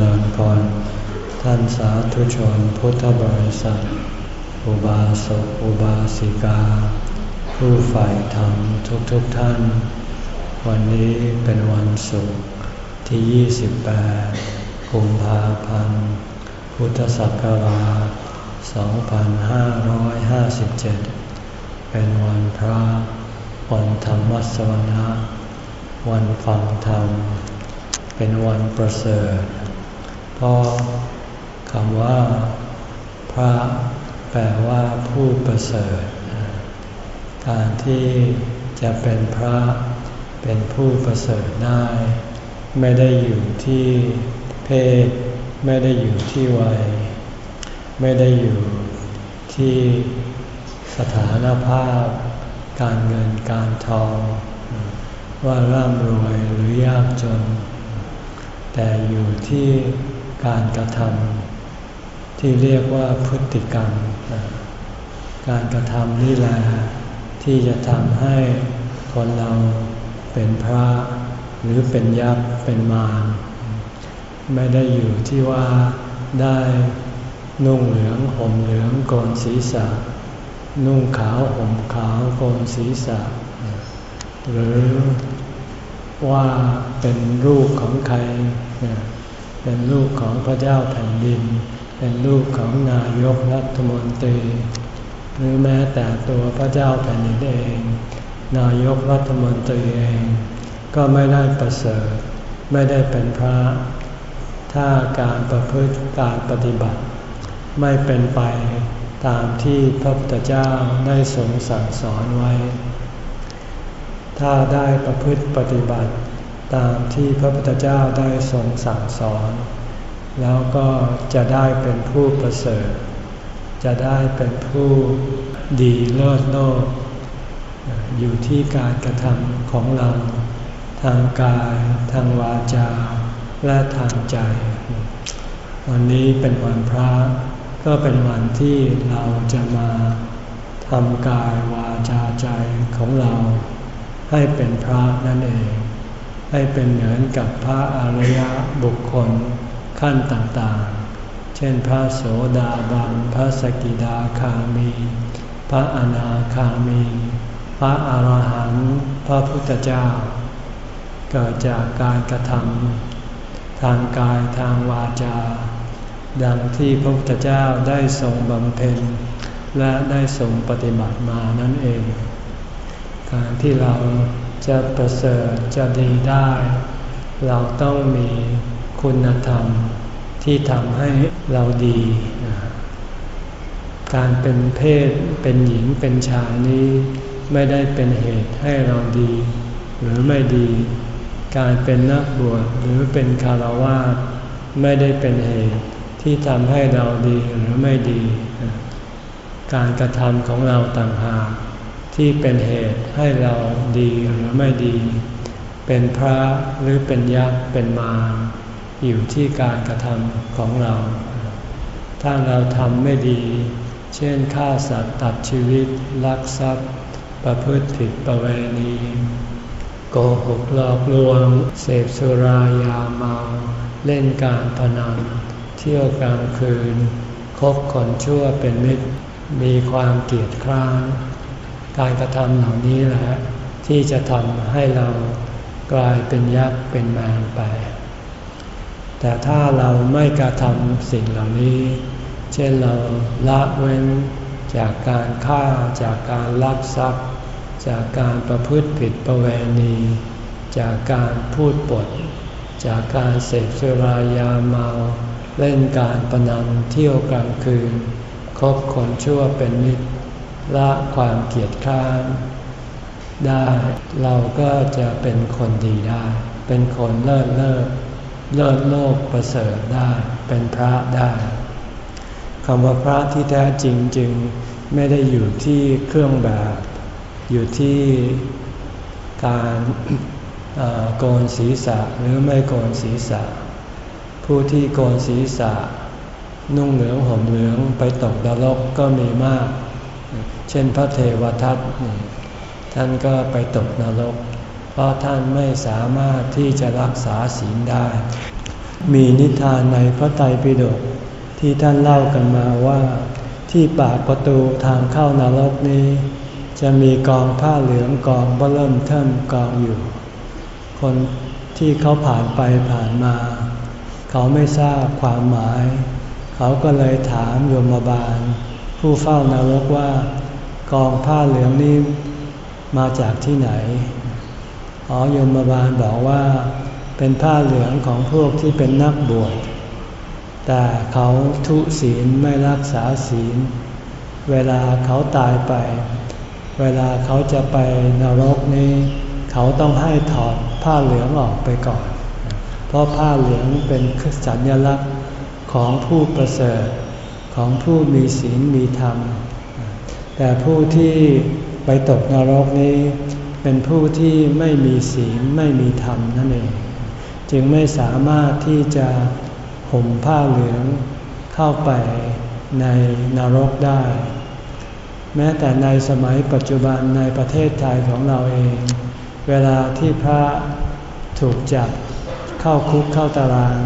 ริญพร ท่านสาธุชนพุทธบริษัท อุบาสกอุบาสิกา ผู้ใฝ่ธรรมทุกๆทท่าน วันนี้เป็นวันศุกร์ที่ 28 กุมภาพันธ์ พุทธศักราช 2557 เป็นวันพระ วันธรรมสวนะวันฟังธรรม เป็นวันประเสริฐ เพราะคำว่า พระ แปลว่าผู้ประเสริฐ การที่จะเป็นพระเป็นผู้ประเสริฐได้ ไม่ได้อยู่ที่เพศ ไม่ได้อยู่ที่วัย ไม่ได้อยู่ที่สถานภาพ การเงินการทอง ว่าร่ำรวยหรือยากจน แต่อยู่ที่ การกระทำที่เรียกว่าพฤติกรรม การกระทำนี่แหละที่จะทำให้คนเราเป็นพระหรือเป็นยักษ์เป็นมารไม่ได้อยู่ที่ว่าได้นุ่งเหลืองห่มเหลืองโกนศีรษะ นุ่งขาวห่มขาวโกนศีรษะ หรือว่าเป็นรูปของใคร เป็นลูกของพระเจ้าแผ่นดิน เป็นลูกของนายกรัฐมนตรี หรือแม้แต่ตัวพระเจ้าแผ่นดินเอง นายกรัฐมนตรีเอง ก็ไม่ได้ประเสริฐไม่ได้เป็นพระ ถ้าการประพฤติการปฏิบัติ ไม่เป็นไปตามที่พระพุทธเจ้าได้ทรงสั่งสอนไว้ ถ้าได้ประพฤติปฏิบัติ ตามที่พระพุทธเจ้าได้ทรงสั่งสอน แล้วก็จะได้เป็นผู้ประเสริฐ จะได้เป็นผู้ดีเลิศโลก อยู่ที่การกระทำของเรา ทางกาย ทางวาจา และทางใจ วันนี้เป็นวันพระ ก็เป็นวันที่เราจะมาทำกายวาจาใจของเรา ให้เป็นพระนั่นเอง ให้เป็นเหมือนกับพระอริยบุคคลขั้นต่างๆ เช่นพระโสดาบัน พระสกิดาคามี พระอนาคามี พระอรหันต์ พระพุทธเจ้า เกิดจากการกระทำทางกายทางวาจา ดังที่พระพุทธเจ้าได้ทรงบำเพ็ญ และได้ทรงปฏิบัติมานั่นเอง การที่เรา จะประเสริฐจะดีได้ เราต้องมีคุณธรรมที่ทำให้เราดี การเป็นเพศเป็นหญิงเป็นชายนี้ไม่ได้เป็นเหตุให้เราดี หรือไม่ดี การเป็นนักบวชหรือเป็นคารวะไม่ได้เป็นเหตุที่ทำให้เราดีหรือไม่ดี การกระทำของเราต่างหาก ที่เป็นเหตุให้เราดีหรือไม่ดี เป็นพระหรือเป็นยักษ์เป็นมารอยู่ที่การกระทำของเรา ถ้าเราทำไม่ดี เช่นฆ่าสัตว์ตัดชีวิต ลักทรัพย์ ประพฤติผิดประเวณีโกหกหลอกลวง เสพสุรายาเมา เล่นการพนันเที่ยวกลางคืน คบคนชั่วเป็นมิตร มีความเกลียดคร้าน การกระทำเหล่านี้แหละที่จะทำให้เรากลายเป็นยักษ์เป็นมารไป แต่ถ้าเราไม่กระทำสิ่งเหล่านี้ เช่นเราละเว้นจากการฆ่าจากการลักทรัพย์ จากการประพฤติผิดประเวณี จากการพูดปด จากการเสพสุรายาเมา เล่นการประนำเที่ยวกลางคืน คบคนชั่วเป็นมิตร ละความเกียดค้านได้เราก็จะเป็นคนดีได้ เป็นคนเลิศเลิศเลิศโลกประเสริฐได้ เป็นพระได้คำว่าพระที่แท้จริงจึงไม่ได้อยู่ที่เครื่องแบบ อยู่ที่การโกนศีรษะหรือไม่โกนศีรษะ ผู้ที่โกนศีรษะ นุ่งเหลืองห่มเหลืองไปตกนรกก็มีมาก เช่นพระเทวทัตท่านก็ไปตกนรก เพราะท่านไม่สามารถที่จะรักษาศีลได้ มีนิทานในพระไตรปิฎกที่ท่านเล่ากันมาว่าที่ปากประตูทางเข้านรกนี้ จะมีกองผ้าเหลืองกองเบิ่มเทิมกองอยู่ คนที่เขาผ่านไปผ่านมา เขาไม่ทราบความหมาย เขาก็เลยถามโยมบาล ผู้เฝ้านรกว่า กองผ้าเหลืองนี้มาจากที่ไหน อ๋อโยมบาลบอกว่าเป็นผ้าเหลืองของพวกที่เป็นนักบวช แต่เขาทุศีลไม่รักษาศีล เวลาเขาตายไป เวลาเขาจะไปนรกนี้ เขาต้องให้ถอดผ้าเหลืองออกไปก่อน เพราะผ้าเหลืองเป็นสัญลักษณ์ของผู้ประเสริฐของผู้มีศีลมีธรรม แต่ผู้ที่ไปตกนรกนี้ เป็นผู้ที่ไม่มีศีลไม่มีธรรมนั่นเอง จึงไม่สามารถที่จะห่มผ้าเหลืองเข้าไปในนรกได้ แม้แต่ในสมัยปัจจุบันในประเทศไทยของเราเอง เวลาที่พระถูกจับเข้าคุกเข้าตาราง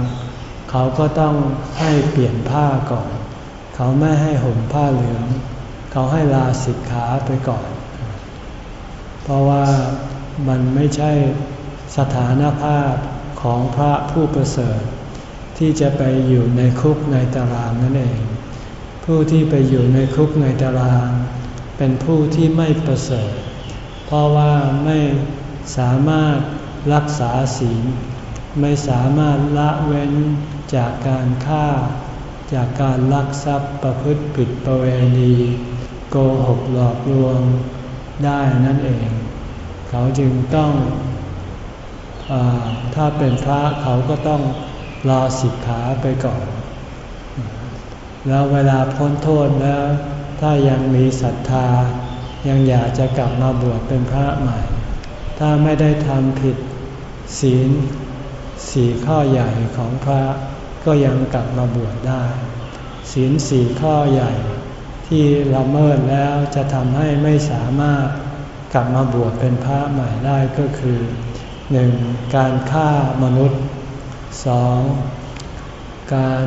เขาก็ต้องให้เปลี่ยนผ้าก่อน เขาไม่ให้ห่มผ้าเหลือง เขาให้ลาสิกขาไปก่อน เพราะว่ามันไม่ใช่สถานภาพของพระผู้ประเสริฐ ที่จะไปอยู่ในคุกในตารางนั่นเอง ผู้ที่ไปอยู่ในคุกในตาราง เป็นผู้ที่ไม่ประเสริฐ เพราะว่าไม่สามารถรักษาศีลไม่สามารถละเว้นจากการฆ่า จากการลักทรัพย์ประพฤติผิดประเวณี โกหกหลอกลวงได้นั่นเอง เขาจึงต้องอถ้าเป็นพระเขาก็ต้องรอสิกขาไปก่อน แล้วเวลาพ้นโทษแล้ว ถ้ายังมีศรัทธา ยังอยากจะกลับมาบวชเป็นพระใหม่ ถ้าไม่ได้ทำผิดศีลสี่ข้อใหญ่ของพระก็ยังกลับมาบวชได้ ศีลสี่ข้อใหญ่ ที่ละเมิดแล้วจะทำให้ไม่สามารถกลับมาบวชเป็นพระใหม่ได้ก็คือหนึ่งการฆ่ามนุษย์สองการ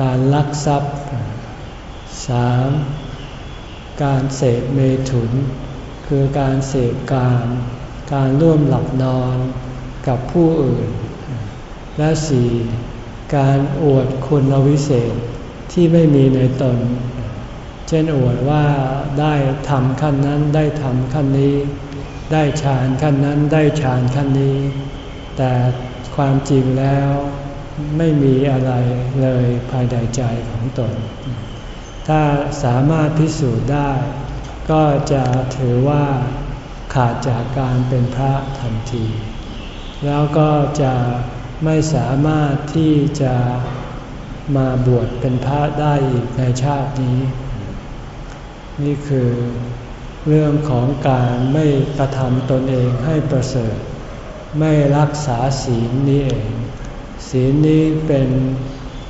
การลักทรัพย์สามการเสพเมถุน คือการเสพการ การร่วมหลับนอนกับผู้อื่น และสี่การอวดคุณวิเศษ ที่ไม่มีในตน เช่นอวดว่าได้ทำขั้นนั้นได้ทำขั้นนี้ ได้ฌานขั้นนั้นได้ฌานขั้นนี้ แต่ความจริงแล้วไม่มีอะไรเลยภายในใจของตน ถ้าสามารถพิสูจน์ได้ ก็จะถือว่าขาดจากการเป็นพระทันที แล้วก็จะไม่สามารถที่จะ มาบวชเป็นพระได้อีกในชาตินี้ นี่คือเรื่องของการไม่กระทำตนเองให้ประเสริฐ ไม่รักษาศีลนี้เอง ศีลนี้เป็น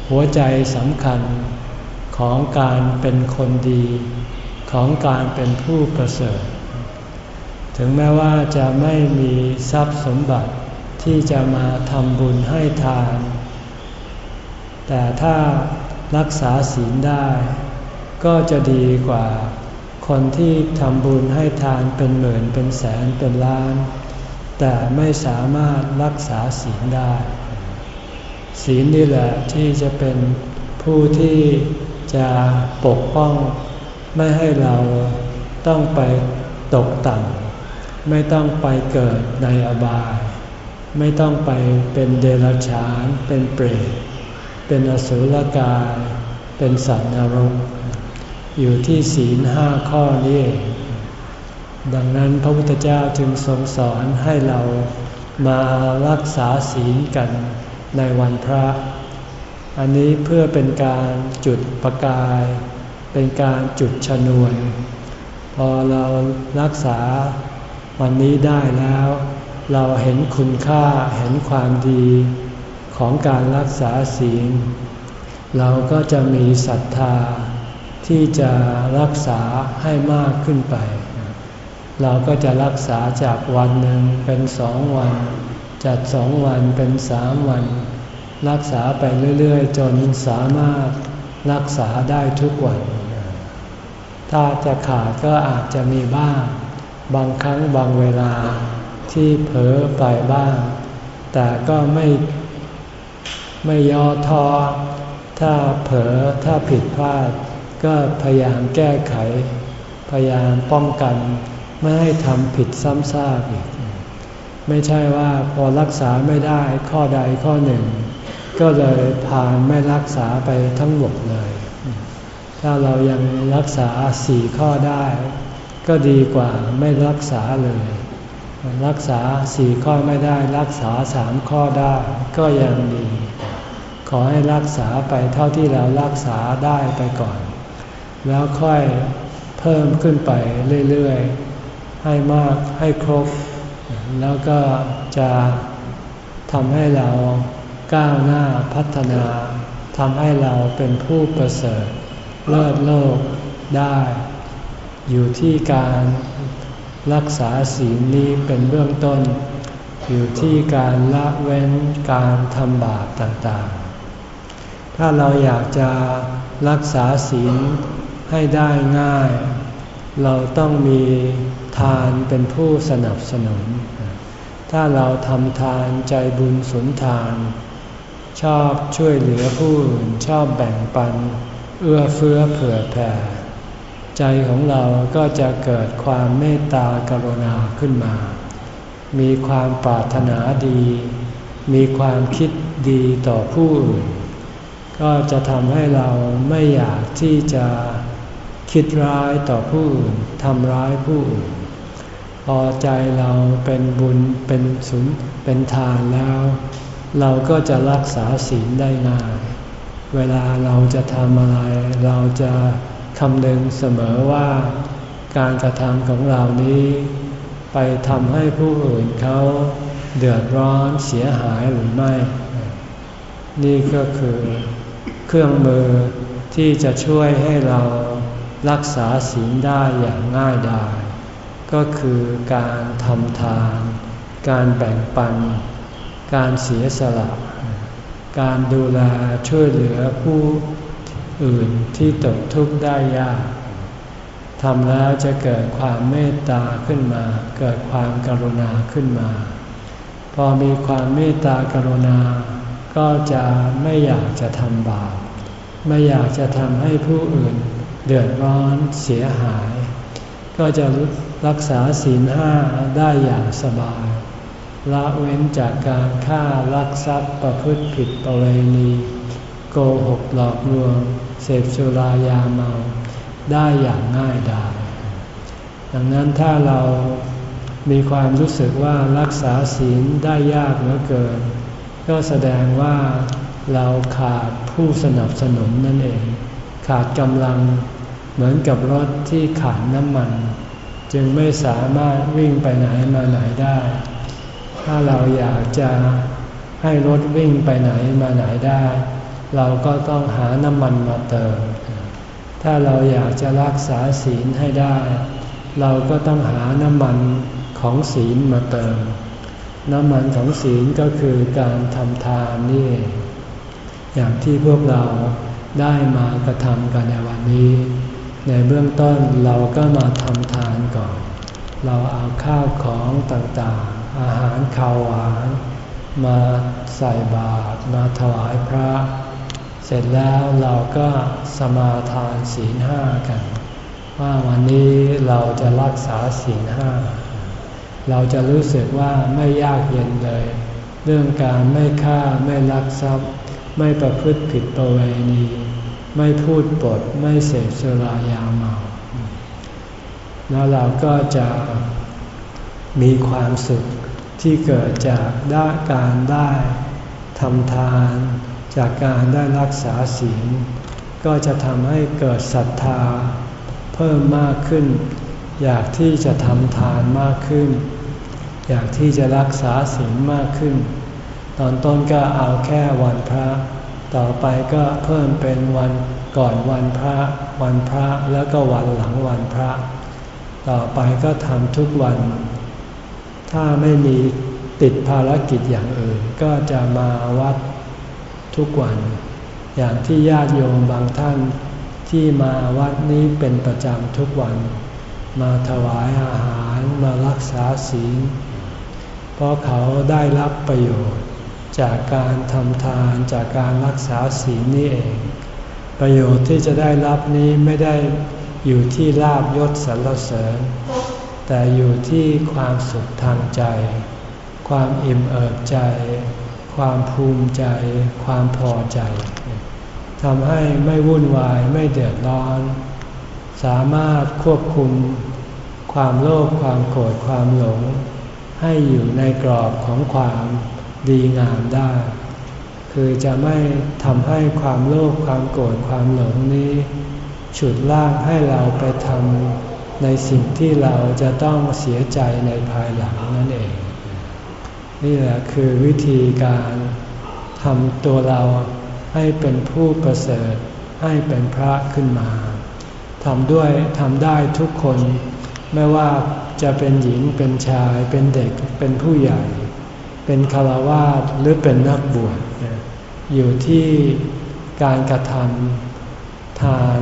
หัวใจสำคัญของการเป็นคนดี ของการเป็นผู้ประเสริฐ ถึงแม้ว่าจะไม่มีทรัพย์สมบัติที่จะมาทำบุญให้ทาน แต่ถ้ารักษาศีลได้ ก็จะดีกว่าคนที่ทำบุญให้ทานเป็นหมื่นเป็นแสนเป็นล้าน แต่ไม่สามารถรักษาศีลได้ ศีลนี่แหละที่จะเป็นผู้ที่จะปกป้องไม่ให้เราต้องไปตกต่ำไม่ต้องไปเกิดในอบาย ไม่ต้องไปเป็นเดรัจฉานเป็นเปรต เป็นอสุรกาย เป็นสัตว์นรก อยู่ที่ศีลห้าข้อนี้ ดังนั้นพระพุทธเจ้าจึงทรงสอนให้เรามารักษาศีลกันในวันพระ อันนี้เพื่อเป็นการจุดประกาย เป็นการจุดชนวน พอเรารักษาวันนี้ได้แล้ว เราเห็นคุณค่าเห็นความดี ของการรักษาศีล เราก็จะมีศรัทธาที่จะรักษาให้มากขึ้นไป เราก็จะรักษาจากวันหนึ่งเป็นสองวันจัดสองวันเป็นสามวัน รักษาไปเรื่อยๆ จนสามารถรักษาได้ทุกวัน ถ้าจะขาดก็อาจจะมีบ้าง บางครั้งบางเวลาที่เผลอไปบ้าง แต่ก็ไม่ ไม่ย่อท้อถ้าเผลอถ้าผิดพลาด ก็พยายามแก้ไข พยายามป้องกัน ไม่ให้ทำผิดซ้ำซากอีก ไม่ใช่ว่าพอรักษาไม่ได้ข้อใดข้อหนึ่ง ก็เลยผ่านไม่รักษาไปทั้งหมดเลย ถ้าเรายังรักษาสี่ข้อได้ ก็ดีกว่าไม่รักษาเลย รักษาสี่ข้อไม่ได้รักษาสามข้อได้ก็ยังดี อให้รักษาไปเท่าที่เรารักษาได้ไปก่อน แล้วค่อยเพิ่มขึ้นไปเรื่อยๆ ให้มากให้ครบ แล้วก็จะทำให้เราก้าวหน้าพัฒนาทำให้เราเป็นผู้ประเสริฐเลิศโลกได้ อยู่ที่การรักษาศีลนี้เป็นเบื้องต้น อยู่ที่การละเว้นการทำบาปต่างๆ ถ้าเราอยากจะรักษาศีลให้ได้ง่าย เราต้องมีทานเป็นผู้สนับสนุน ถ้าเราทำทานใจบุญสุนทาน ชอบช่วยเหลือผู้อื่นชอบแบ่งปัน เอื้อเฟื้อเผื่อแผ่ ใจของเราก็จะเกิดความเมตตากรุณาขึ้นมา มีความปรารถนาดี มีความคิดดีต่อผู้อื่น ก็จะทำให้เราไม่อยากที่จะคิดร้ายต่อผู้อื่นทำร้ายผู้อื่นพอใจเราเป็นบุญเป็นสุนเป็นทานแล้ว เราก็จะรักษาศีลได้ง่าย เวลาเราจะทำอะไร เราจะคำนึงเสมอว่าการกระทำของเรานี้ ไปทำให้ผู้อื่นเขาเดือดร้อนเสียหายหรือไม่ นี่ก็คือ เครื่องมือที่จะช่วยให้เรารักษาศีลได้อย่างง่ายดายก็คือการทำทาน การแบ่งปัน การเสียสละ การดูแลช่วยเหลือผู้อื่นที่ตกทุกข์ได้ยากทำแล้วจะเกิดความเมตตาขึ้นมา เกิดความกรุณาขึ้นมา พอมีความเมตตากรุณา ก็จะไม่อยากจะทำบาป ไม่อยากจะทำให้ผู้อื่นเดือดร้อนเสียหาย ก็จะรักษาศีลห้าได้อย่างสบาย ละเว้นจากการฆ่ารักทรัพย์ประพฤติผิดประเวณี โกหกหลอกลวง เสพสุรายาเมาได้อย่างง่ายดายดังนั้นถ้าเรามีความรู้สึกว่ารักษาศีลได้ยากเหลือเกิน ก็แสดงว่า เราขาดผู้สนับสนุนนั่นเอง ขาดกำลังเหมือนกับรถที่ขาดน้ำมัน จึงไม่สามารถวิ่งไปไหนมาไหนได้ ถ้าเราอยากจะให้รถวิ่งไปไหนมาไหนได้ เราก็ต้องหาน้ำมันมาเติม ถ้าเราอยากจะรักษาศีลให้ได้ เราก็ต้องหาน้ำมันของศีลมาเติม น้ำมันของศีลก็คือการทำทานนี่เอง อย่างที่พวกเราได้มากระทำกันในวันนี้ ในเบื้องต้นเราก็มาทำทานก่อน เราเอาข้าวของต่างๆ อาหารข้าวหวานมาใส่บาตรมาถวายพระ เสร็จแล้วเราก็สมาทานศีลห้ากัน ว่าวันนี้เราจะรักษาศีลห้าเราจะรู้สึกว่าไม่ยากเย็นเลย เรื่องการไม่ฆ่าไม่ลักทรัพย์ ไม่ประพฤติผิดประเวณี ไม่พูดปด ไม่เสพสุรายาเมา แล้วเราก็จะมีความสุขที่เกิดจากด้าการได้ทำทาน จากการได้รักษาศีล ก็จะทำให้เกิดศรัทธา เพิ่มมากขึ้น อยากที่จะทำทานมากขึ้น อยากที่จะรักษาศีลมากขึ้น ตอนต้นก็เอาแค่วันพระ ต่อไปก็เพิ่มเป็นวันก่อนวันพระ วันพระแล้วก็วันหลังวันพระ ต่อไปก็ทำทุกวัน ถ้าไม่มีติดภารกิจอย่างอื่น ก็จะมาวัดทุกวัน อย่างที่ญาติโยมบางท่านที่มาวัดนี้เป็นประจำทุกวัน มาถวายอาหารมารักษาศีลเพราะเขาได้รับประโยชน์ จากการทำทานจากการรักษาศีลนี่เอง ประโยชน์ที่จะได้รับนี้ไม่ได้อยู่ที่ลาบยศสรรเสริญ แต่อยู่ที่ความสุขทางใจ ความอิ่มเอิบใจ ความภูมิใจ ความพอใจทำให้ไม่วุ่นวายไม่เดือดร้อน สามารถควบคุม ความโลภความโกรธความหลง ให้อยู่ในกรอบของความ ดีงามได้ คือจะไม่ทำให้ความโลภความโกรธความหลงนี้ฉุดลากให้เราไปทำในสิ่งที่เราจะต้องเสียใจในภายหลังนั่นเอง นี่แหละคือวิธีการทำตัวเราให้เป็นผู้ประเสริฐให้เป็นพระขึ้นมาทำด้วยทำได้ทุกคน ไม่ว่าจะเป็นหญิงเป็นชายเป็นเด็กเป็นผู้ใหญ่ เป็นคารวาสหรือเป็นนักบวชอยู่ที่การกระทำทาน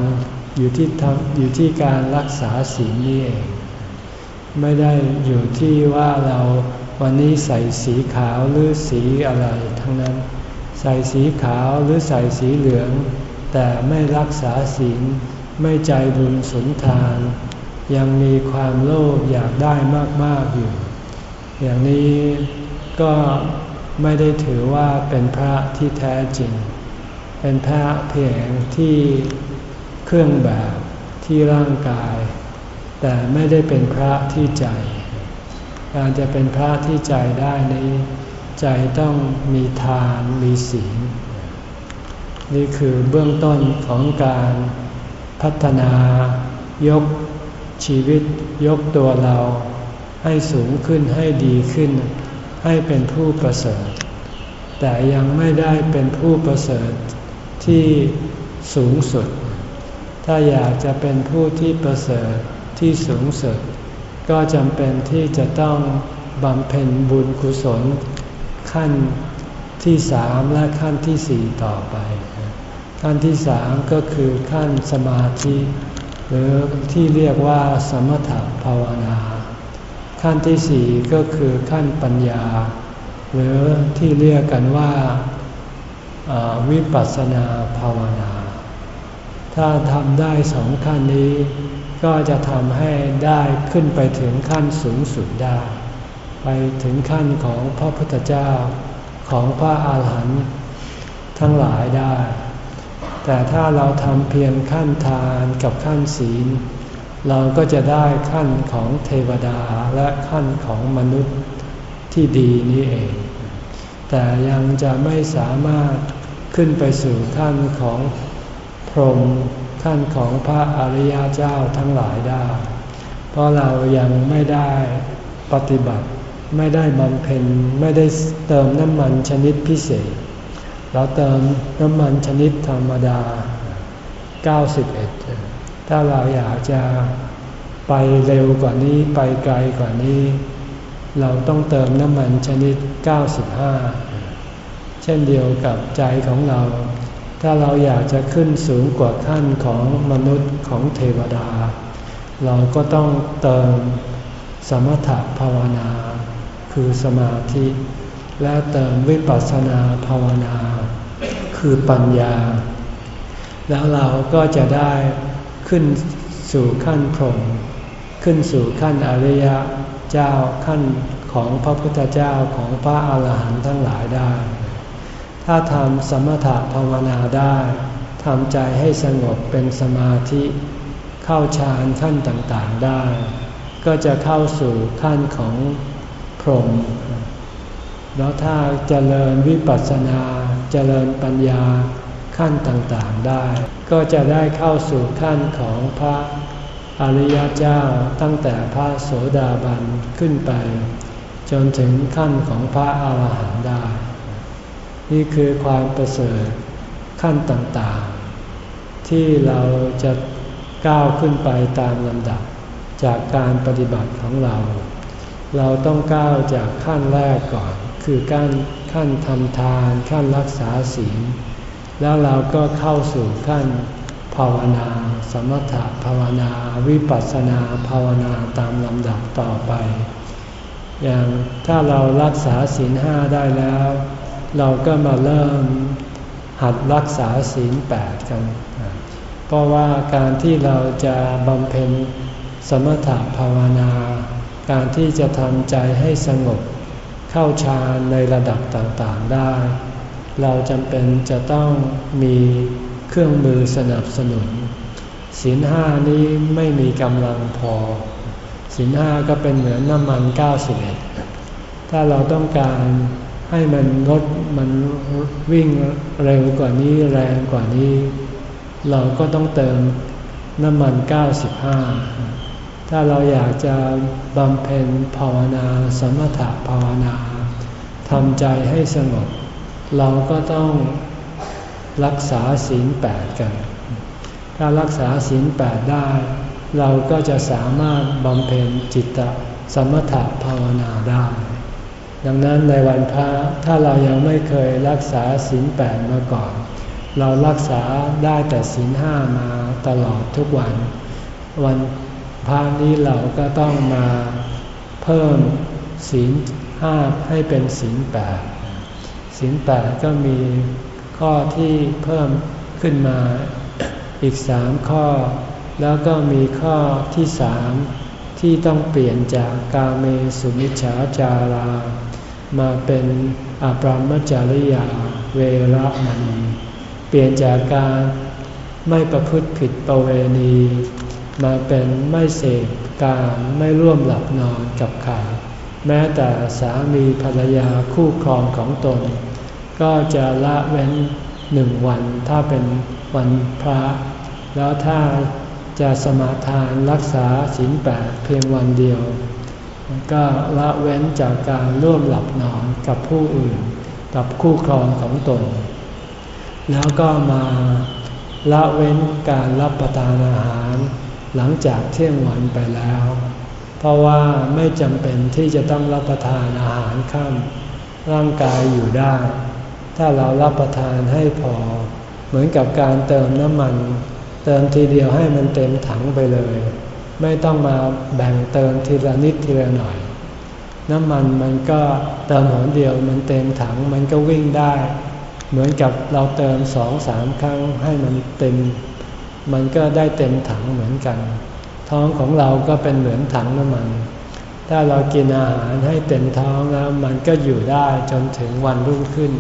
อยู่ที่ทอยู่ที่การรักษาศีลนี่เองไม่ได้อยู่ที่ว่าเราวันนี้ใส่สีขาวหรือสีอะไรทั้งนั้น ใส่สีขาวหรือใส่สีเหลือง แต่ไม่รักษาศีลไม่ใจบุญสุนทาน ยังมีความโลภอยากได้มากๆอยู่ อย่างนี้ ก็ไม่ได้ถือว่าเป็นพระที่แท้จริง เป็นพระเพียงที่เครื่องแบบที่ร่างกาย แต่ไม่ได้เป็นพระที่ใจ การจะเป็นพระที่ใจได้นี้ ใจต้องมีทานมีศีลนี่คือเบื้องต้นของการพัฒนายกชีวิตยกตัวเราให้สูงขึ้นให้ดีขึ้น ให้เป็นผู้ประเสริฐ แต่ยังไม่ได้เป็นผู้ประเสริฐที่สูงสุด ถ้าอยากจะเป็นผู้ที่ประเสริฐที่สูงสุด ก็จำเป็นที่จะต้องบำเพ็ญบุญกุศล ขั้นที่สามและขั้นที่สี่ต่อไป ขั้นที่สามก็คือขั้นสมาธิ หรือที่เรียกว่าสมถภาวนา ขั้นที่สี่ก็คือขั้นปัญญา หรือที่เรียกกันว่าวิปัสสนาภาวนา ถ้าทำได้สองขั้นนี้ ก็จะทำให้ได้ขึ้นไปถึงขั้นสูงสุดได้ ไปถึงขั้นของพระพุทธเจ้าของพระอาหารหันต์ทั้งหลายได้ แต่ถ้าเราทำเพียงขั้นทานกับขั้นศีล เราก็จะได้ขั้นของเทวดาและขั้นของมนุษย์ที่ดีนี้เอง แต่ยังจะไม่สามารถขึ้นไปสู่ขั้นของพรหมขั้นของพระอริยเจ้าทั้งหลายได้ เพราะเรายังไม่ได้ปฏิบัติ ไม่ได้บำเพ็ญไม่ได้เติมน้ำมันชนิดพิเศษ เราเติมน้ำมันชนิดธรรมดา 91 ถ้าเราอยากจะไปเร็วกว่านี้ไปไกลกว่านี้ เราต้องเติมน้ำมันชนิด 95 เช่นเดียวกับใจของเรา ถ้าเราอยากจะขึ้นสูงกว่าขั้นของมนุษย์ของเทวดา เราก็ต้องเติมสมถภาวนา คือสมาธิ และเติมวิปัสสนาภาวนา คือปัญญา แล้วเราก็จะได้ ขึ้นสู่ขั้นพรหมขึ้นสู่ขั้นอริยะเจ้าขั้นของพระพุทธเจ้าของพระอาหารหันต์ทั้งหลายได้ ถ้าทำสมถะภาวนาได้ทำใจให้สงบเป็นสมาธิเข้าฌานขั้นต่างๆได้ ก็จะเข้าสู่ขั้นของพรหมแล้วถ้าเจริญวิปัสสนาเจริญปัญญา ขั้นต่างๆได้ ก็จะได้เข้าสู่ขั้นของพระอริยเจ้าตั้งแต่พระโสดาบันขึ้นไป จนถึงขั้นของพระอาหารหันต์ได้ นี่คือความประเสริฐขั้นต่างๆ ที่เราจะก้าวขึ้นไปตามลำดับจากการปฏิบัติของเรา เราต้องก้าวจากขั้นแรกก่อน คือการขั้นทำทานขั้นรักษาศีล แล้วเราก็เข้าสู่ขั้นภาวนาสมถะภาวนาวิปัสสนาภาวนาตามลำดับต่อไป อย่างถ้าเรารักษาศีลห้าได้แล้ว เราก็มาเริ่มหัดรักษาศีลแปดกัน เพราะว่าการที่เราจะบำเพ็ญสมถะภาวนา การที่จะทำใจให้สงบเข้าฌานในระดับต่างๆได้ เราจำเป็นจะต้องมีเครื่องมือสนับสนุนศีลห้านี้ไม่มีกำลังพอศีลห้าก็เป็นเหมือนน้ำมัน 91 ถ้าเราต้องการให้มันลดมันวิ่งเร็วกว่านี้แรงกว่านี้ เราก็ต้องเติมน้ำมัน 95 ถ้าเราอยากจะบำเพ็ญภาวนา สมถะภาวนาทำใจให้สงบ เราก็ต้องรักษาศีลแปดกัน ถ้ารักษาศีลแปดได้ เราก็จะสามารถบำเพ็ญจิตสมถะภาวนาได้ ดังนั้นในวันพระถ้าเรายังไม่เคยรักษาศีลแปดมาก่อน เรารักษาได้แต่ศีลห้ามาตลอดทุกวัน วันพระนี้เราก็ต้องมาเพิ่มศีลห้าให้เป็นศีลแปด ศีลแปดก็มีข้อที่เพิ่มขึ้นมาอีกสามข้อ แล้วก็มีข้อที่สามที่ต้องเปลี่ยนจากกาเมสุมิชฌาจารา มาเป็นอปรามจาริยาเวรมณีเปลี่ยนจากการไม่ประพฤติผิดประเวณี มาเป็นไม่เสพการไม่ร่วมหลับนอนกับใครแม้แต่สามีภรรยาคู่ครองของตน ก็จะละเว้นหนึ่งวันถ้าเป็นวันพระ แล้วถ้าจะสมาทานรักษาศีลแปดเพียงวันเดียว ก็ละเว้นจากการร่วมหลับนอนกับผู้อื่น กับคู่ครองของตน แล้วก็มาละเว้นการรับประทานอาหาร หลังจากเที่ยงวันไปแล้ว เพราะว่าไม่จำเป็นที่จะต้องรับประทานอาหารข้ามร่างกายอยู่ได้ ถ้าเรารับประทานให้พอ เหมือนกับการเติมน้ำมัน เติมทีเดียวให้มันเต็มถังไปเลย ไม่ต้องมาแบ่งเติมทีละนิดทีละหน่อย น้ำมันมันก็เติมหนเดียวมันเต็มถังมันก็วิ่งได้ เหมือนกับเราเติมสองสามครั้งให้มันเต็ม มันก็ได้เต็มถังเหมือนกัน ท้องของเราก็เป็นเหมือนถังน้ำมันถ้าเรากินอาหารให้เต็มท้องแล้วมันก็อยู่ได้จนถึงวันรุ่งขึ้น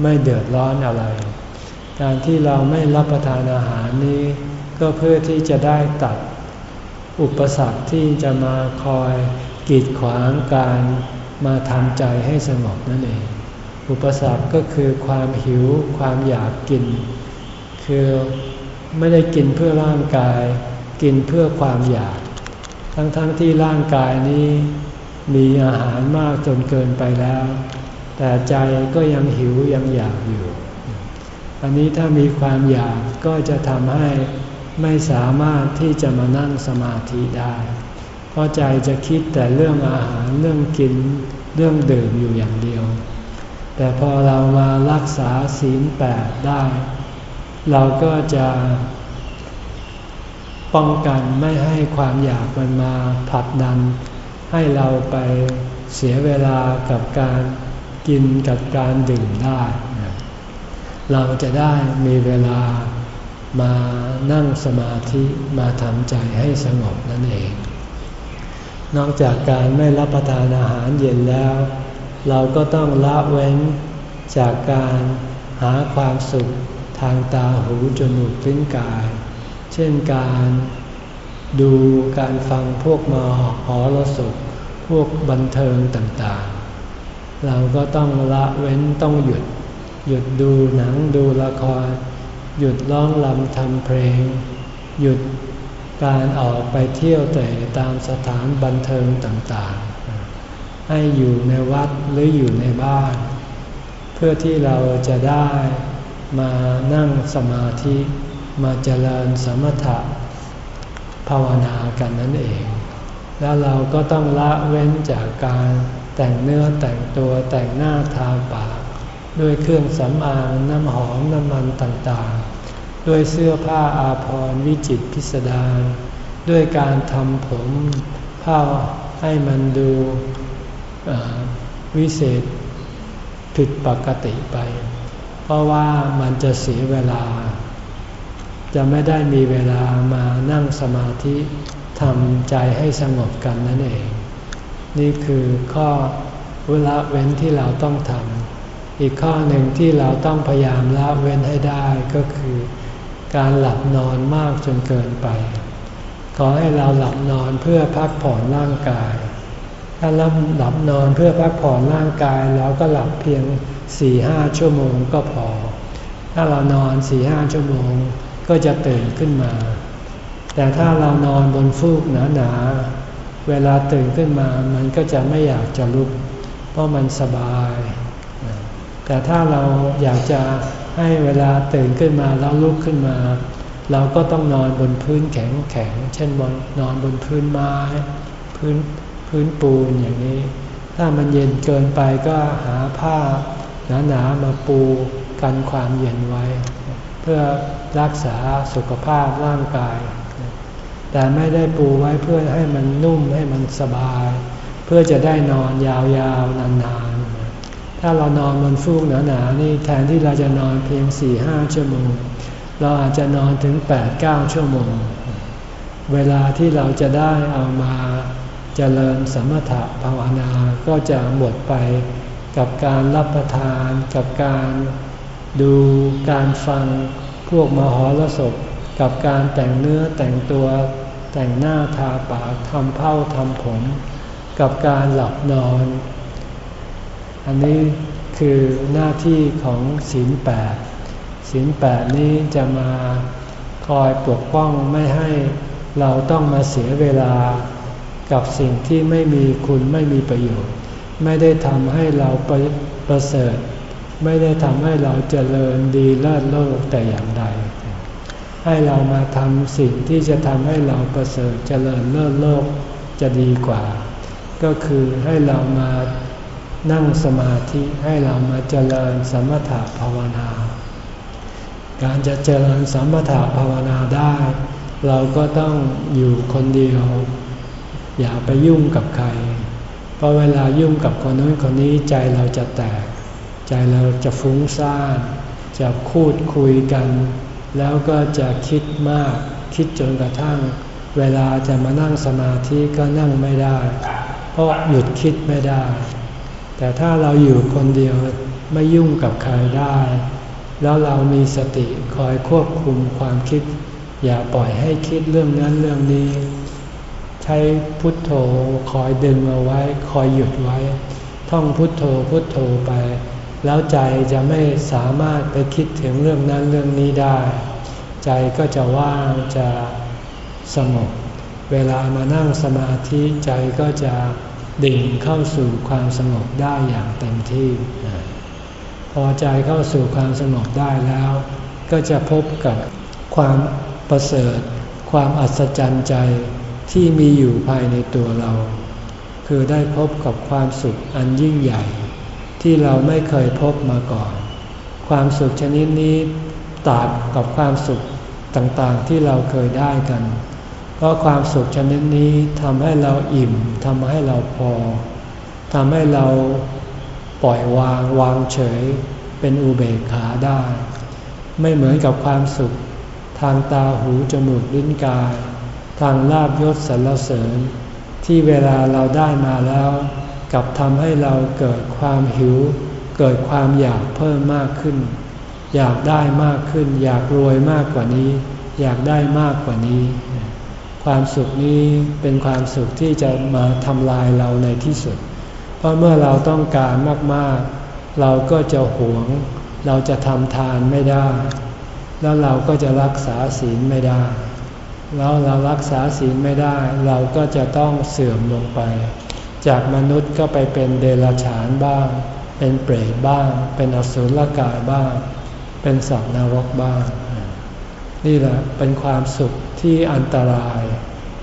ไม่เดือดร้อนอะไร การที่เราไม่รับประทานอาหารนี้ ก็เพื่อที่จะได้ตัดอุปสรรคที่จะมาคอยกีดขวางการมาทำใจให้สงบนั่นเอง อุปสรรคก็คือความหิวความอยากกิน คือไม่ได้กินเพื่อร่างกาย กินเพื่อความอยาก ทั้งๆทที่ร่างกายนี้มีอาหารมากจนเกินไปแล้ว แต่ใจก็ยังหิวยังอยากอยู่ อันนี้ถ้ามีความอยากก็จะทำให้ไม่สามารถที่จะมานั่งสมาธิได้ เพราะใจจะคิดแต่เรื่องอาหารเรื่องกินเรื่องดื่มอยู่อย่างเดียว แต่พอเรามารักษาศีลแปดได้ เราก็จะป้องกันไม่ให้ความอยากมันมาผลักดัน ให้เราไปเสียเวลากับการ กินกับการดื่มได้ เราจะได้มีเวลามานั่งสมาธิมาทำใจให้สงบนั่นเอง นอกจากการไม่รับประทานอาหารเย็นแล้ว เราก็ต้องละเว้นจากการหาความสุขทางตาหูจมูกลิ้นกาย เช่นการดูการฟังพวกมาหอรสกพวกบันเทิงต่าง เราก็ต้องละเว้นต้องหยุด หยุดดูหนังดูละคร หยุดร้องลำทำเพลง หยุดการออกไปเที่ยวแต่ตามสถานบันเทิงต่างๆ ให้อยู่ในวัดหรืออยู่ในบ้าน เพื่อที่เราจะได้มานั่งสมาธิมาเจริญสมถะภาวนากันนั่นเอง แล้วเราก็ต้องละเว้นจากการ แต่งเนื้อแต่งตัวแต่งหน้าทาปาก ด้วยเครื่องสำอางน้ำหอมน้ำมันต่างๆ ด้วยเสื้อผ้าอาภรณ์วิจิตพิสดารด้วยการทำผมผ้าให้มันดูวิเศษผิดปกติไป เพราะว่ามันจะเสียเวลา จะไม่ได้มีเวลามานั่งสมาธิทำใจให้สงบกันนั่นเอง นี่คือข้อวละเว้นที่เราต้องทำอีกข้อหนึ่งที่เราต้องพยายามละเว้นให้ได้ก็คือ การหลับนอนมากจนเกินไป ขอให้เราหลับนอนเพื่อพักผ่อนร่างกาย ถ้าเราหลับนอนเพื่อพักผ่อนร่างกายเราก็หลับเพียงสี่ห้าชั่วโมงก็พอ ถ้าเรานอนสี่ห้าชั่วโมงก็จะตื่นขึ้นมา แต่ถ้าเรานอนบนฟูกหนาๆ เวลาตื่นขึ้นมามันก็จะไม่อยากจะลุก เพราะมันสบาย แต่ถ้าเราอยากจะให้เวลาตื่นขึ้นมาแล้วลุกขึ้นมา เราก็ต้องนอนบนพื้นแข็งๆเช่นบนนอนบนพื้นไม้ พื้นพื้นปูนอย่างนี้ ถ้ามันเย็นเกินไปก็หาผ้าหนาๆมาปูกันความเย็นไว้ เพื่อรักษาสุขภาพร่างกาย แต่ไม่ได้ปูไว้เพื่อให้มันนุ่มให้มันสบาย เพื่อจะได้นอนยาวๆนานๆ ถ้าเรานอนบนฟูกหนาๆนี่แทนที่เราจะนอนเพียงสี่ห้าชั่วโมง เราอาจจะนอนถึงแปดเก้าชั่วโมง เวลาที่เราจะได้เอามาเจริญสมถะภาวนาก็จะหมดไปกับการรับประทาน กับการดูการฟังพวกมหรสพกับการแต่งเนื้อแต่งตัว แต่งหน้าทาปากทำเผ้าทำผม กับการหลับนอน อันนี้คือหน้าที่ของศีลแปดศีลแปดนี้จะมาคอยปกป้องไม่ให้เราต้องมาเสียเวลากับสิ่งที่ไม่มีคุณไม่มีประโยชน์ ไม่ได้ทำให้เราประประเสริฐ ไม่ได้ทำให้เราเจริญดีเลิศโลกแต่อย่างใด ให้เรามาทำสิ่งที่จะทำให้เราประเสริฐเจริญเลิศโลกจะดีกว่า ก็คือให้เรามานั่งสมาธิให้เรามาเจริญสมถะภาวนา การจะเจริญสมถะภาวนาได้ เราก็ต้องอยู่คนเดียว อย่าไปยุ่งกับใคร เพราะเวลายุ่งกับคนนู้นคนนี้ใจเราจะแตก ใจเราจะฟุ้งซ่านจะพูดคุยกัน แล้วก็จะคิดมากคิดจนกระทั่ง เวลาจะมานั่งสมาธิก็นั่งไม่ได้ เพราะหยุดคิดไม่ได้ แต่ถ้าเราอยู่คนเดียวไม่ยุ่งกับใครได้ แล้วเรามีสติคอยควบคุมความคิด อย่าปล่อยให้คิดเรื่องนั้นเรื่องนี้ ใช้พุทโธคอยดึงเอาไว้ คอยหยุดไว้ ท่องพุทโธพุทโธไป แล้วใจจะไม่สามารถไปคิดถึงเรื่องนั้นเรื่องนี้ได้ ใจก็จะว่างจะสงบเวลามานั่งสมาธิใจก็จะดิ่งเข้าสู่ความสงบได้อย่างเต็มที่ พอใจเข้าสู่ความสงบได้แล้ว ก็จะพบกับความประเสริฐ ความอัศจรรย์ใจที่มีอยู่ภายในตัวเรา คือได้พบกับความสุขอันยิ่งใหญ่ ที่เราไม่เคยพบมาก่อน ความสุขชนิดนี้ต่างกับความสุขต่างๆที่เราเคยได้กัน เพราะความสุขชนิดนี้ทำให้เราอิ่มทำให้เราพอทำให้เราปล่อยวางวางเฉยเป็นอุเบกขาได้ ไม่เหมือนกับความสุข ทางตาหูจมูกลิ้นกาย ทางลาบยศสรรเสริญ ที่เวลาเราได้มาแล้ว กับทำให้เราเกิดความหิว เกิดความอยากเพิ่มมากขึ้น อยากได้มากขึ้น อยากรวยมากกว่านี้ อยากได้มากกว่านี้ ความสุขนี้เป็นความสุขที่จะมาทำลายเราในที่สุด เพราะเมื่อเราต้องการมากๆ เราก็จะหวง เราจะทำทานไม่ได้ แล้วเราก็จะรักษาศีลไม่ได้ แล้วเรารักษาศีลไม่ได้ เราก็จะต้องเสื่อมลงไป จากมนุษย์ก็ไปเป็นเดรัจฉานบ้าง เป็นเปรตบ้าง เป็นอสุรกายบ้าง เป็นสัตว์นรกบ้าง นี่แหละเป็นความสุขที่อันตราย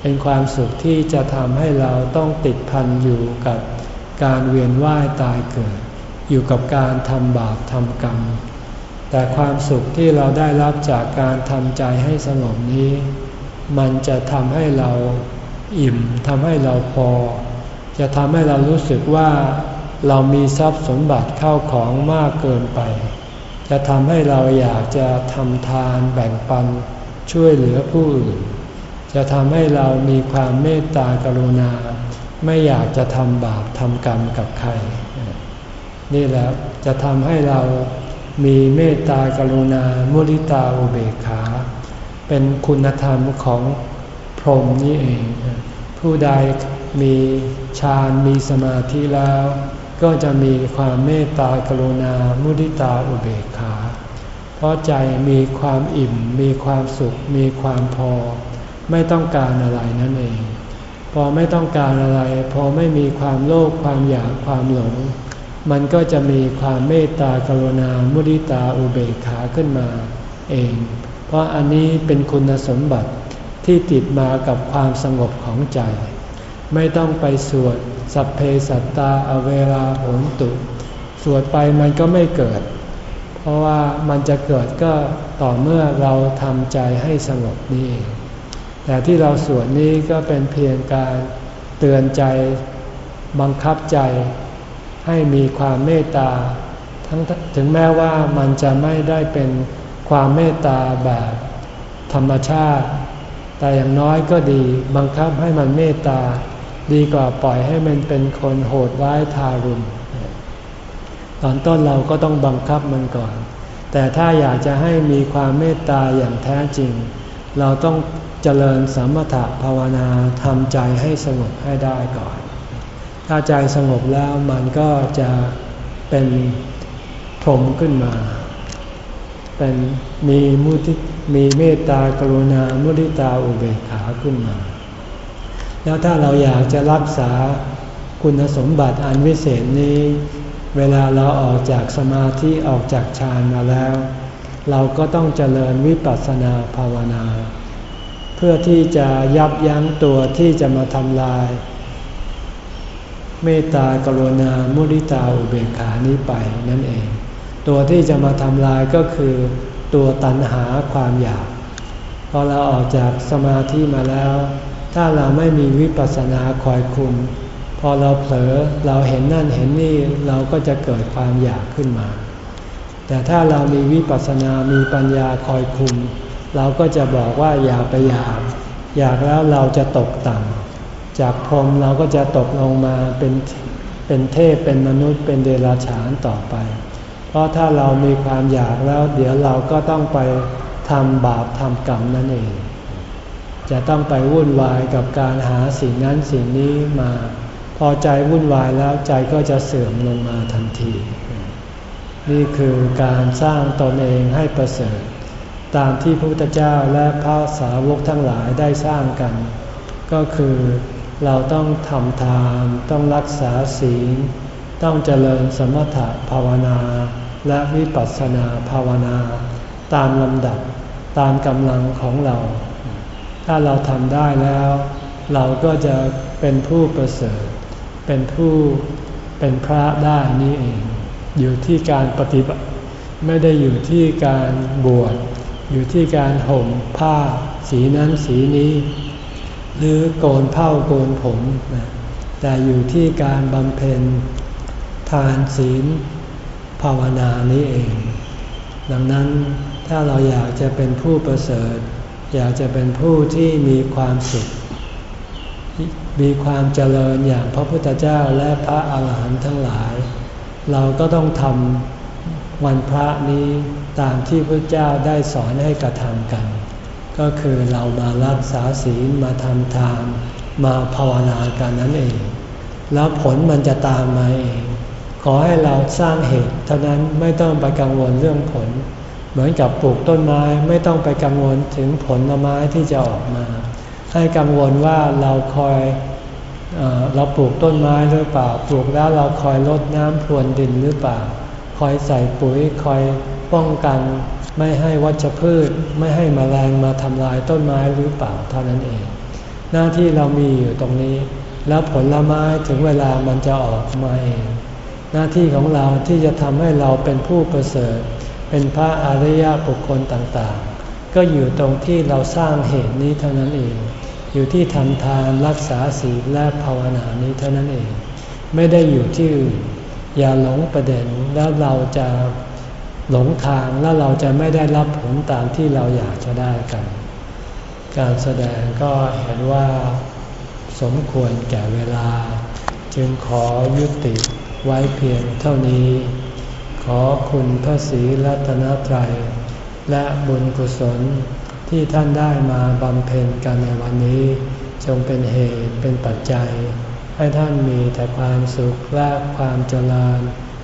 เป็นความสุขที่จะทำให้เราต้องติดพันอยู่กับการเวียนว่ายตายเกิด อยู่กับการทำบาปทำกรรม แต่ความสุขที่เราได้รับจากการทำใจให้สงบนี้ มันจะทำให้เราอิ่มทำให้เราพอ จะทำให้เรารู้สึกว่าเรามีทรัพย์สมบัติเข้าของมากเกินไป จะทำให้เราอยากจะทำทานแบ่งปันช่วยเหลือผู้อื่น จะทำให้เรามีความเมตตากรุณา ไม่อยากจะทำบาปทำกรรมกับใคร นี่แหละจะทำให้เรามีเมตตากรุณา มุริตาอุเบกขา เป็นคุณธรรมของพรหมนี่เอง ผู้ใด มีฌานมีสมาธิแล้ว ก็จะมีความเมตตากรุณามุทิตาอุเบกขา เพราะใจมีความอิ่ม มีความสุข มีความพอ ไม่ต้องการอะไรนั่นเอง พอไม่ต้องการอะไร พอไม่มีความโลภความอยากความหลง มันก็จะมีความเมตตากรุณามุทิตาอุเบกขาขึ้นมาเอง เพราะอันนี้เป็นคุณสมบัติที่ติดมากับความสงบของใจ ไม่ต้องไปสวดสัพเพสัตตาอเวลาโหนตุ สวดไปมันก็ไม่เกิด เพราะว่ามันจะเกิดก็ต่อเมื่อเราทำใจให้สงบนี่ แต่ที่เราสวดนี้ก็เป็นเพียงการเตือนใจบังคับใจ ให้มีความเมตตาทั้งถึงแม้ว่ามันจะไม่ได้เป็นความเมตตาแบบธรรมชาติ แต่อย่างน้อยก็ดีบังคับให้มันเมตตา ดีกว่าปล่อยให้มันเป็นคนโหดร้ายทารุณตอนต้นเราก็ต้องบังคับมันก่อน แต่ถ้าอยากจะให้มีความเมตตาอย่างแท้จริง เราต้องเจริญสมถะภาวนาทำใจให้สงบให้ได้ก่อน ถ้าใจสงบแล้วมันก็จะเป็นพรหมขึ้นมา เป็นมีมุทิมีเมตตากรุณามุทิตาอุเบกขาขึ้นมา แล้วถ้าเราอยากจะรักษาคุณสมบัติอันวิเศษนี้ เวลาเราออกจากสมาธิออกจากฌานมาแล้ว เราก็ต้องเจริญวิปัสสนาภาวนา เพื่อที่จะยับยั้งตัวที่จะมาทำลาย เมตตากรุณามุริตาอุเบกขานี้ไปนั่นเอง ตัวที่จะมาทำลายก็คือตัวตัณหาความอยาก พอเราออกจากสมาธิมาแล้ว ถ้าเราไม่มีวิปัสสนาคอยคุม พอเราเผลอเราเห็นนั่นเห็นนี่เราก็จะเกิดความอยากขึ้นมา แต่ถ้าเรามีวิปัสสนามีปัญญาคอยคุม เราก็จะบอกว่าอย่าไปอยาก อยากแล้วเราจะตกต่ำจากพรมเราก็จะตกลงมาเป็นเป็นเทพเป็นมนุษย์เป็นเดรัจฉานต่อไป เพราะถ้าเรามีความอยากแล้ว เดี๋ยวเราก็ต้องไปทำบาปทำกรรมนั่นเอง จะต้องไปวุ่นวายกับการหาสิ่งนั้นสิ่งนี้มา พอใจวุ่นวายแล้วใจก็จะเสื่อมลงมาทันที นี่คือการสร้างตนเองให้ประเสริฐ ตามที่พระพุทธเจ้าและพระสาวกทั้งหลายได้สร้างกัน ก็คือเราต้องทำทานต้องรักษาศีล ต้องเจริญสมถะภาวนา และวิปัสสนาภาวนา ตามลำดับตามกำลังของเรา ถ้าเราทำได้แล้ว เราก็จะเป็นผู้ประเสริฐ เป็นผู้เป็นพระได้นี่เอง อยู่ที่การปฏิบัติ ไม่ได้อยู่ที่การบวช อยู่ที่การห่มผ้า สีนั้นสีนี้ หรือโกนเผ้าโกนผม แต่อยู่ที่การบำเพ็ญทานศีลภาวนานี้เอง ดังนั้นถ้าเราอยากจะเป็นผู้ประเสริฐ อยากจะเป็นผู้ที่มีความสุข มีความเจริญอย่างพระพุทธเจ้าและพระอาหารหันต์ทั้งหลาย เราก็ต้องทำวันพระนี้ตามที่พระเจ้าได้สอนให้กระทำกัน ก็คือเรามารักษาศีลมาทำทานมาภาวนากันนั่นเอง แล้วผลมันจะตามมาเอง ขอให้เราสร้างเหตุเท่านั้นไม่ต้องไปกังวลเรื่องผล เหมือนกับปลูกต้นไม้ไม่ต้องไปกังวลถึงผลไม้ที่จะออกมา ให้กังวลว่าเราคอยเอเราปลูกต้นไม้หรือเปล่า ปลูกแล้วเราคอยลดน้ำพรวนดินหรือเปล่า คอยใส่ปุ๋ยคอยป้องกันไม่ให้วัชพืช ไม่ให้มแมลงมาทำลายต้นไม้หรือเปล่าเท่านั้นเอง หน้าที่เรามีอยู่ตรงนี้ แล้วผลไม้ถึงเวลามันจะออกมาเอง หน้าที่ของเราที่จะทำให้เราเป็นผู้ประเสริฐ เป็นพระอริยบุคคลต่างๆ ก็อยู่ตรงที่เราสร้างเหตุนี้เท่านั้นเอง อยู่ที่ทำทานรักษาศีลและภาวนานี้เท่านั้นเอง ไม่ได้อยู่ที่อื่นอย่าหลงประเด็นแล้วเราจะหลงทางแล้วเราจะไม่ได้รับผลตามที่เราอยากจะได้กัน การแสดงก็เห็นว่าสมควรแก่เวลา จึงขอยุติไว้เพียงเท่านี้ ขอคุณพระศรีรัตนตรัย และบุญกุศลที่ท่านได้มาบำเพ็ญกันในวันนี้ จงเป็นเหตุเป็นปัจจัย ให้ท่านมีแต่ความสุขและความเจริญ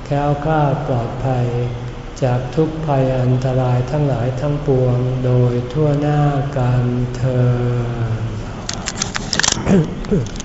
แก้วกล้าปลอดภัย จากทุกภัยอันตรายทั้งหลายทั้งปวงโดยทั่วหน้ากันเธอ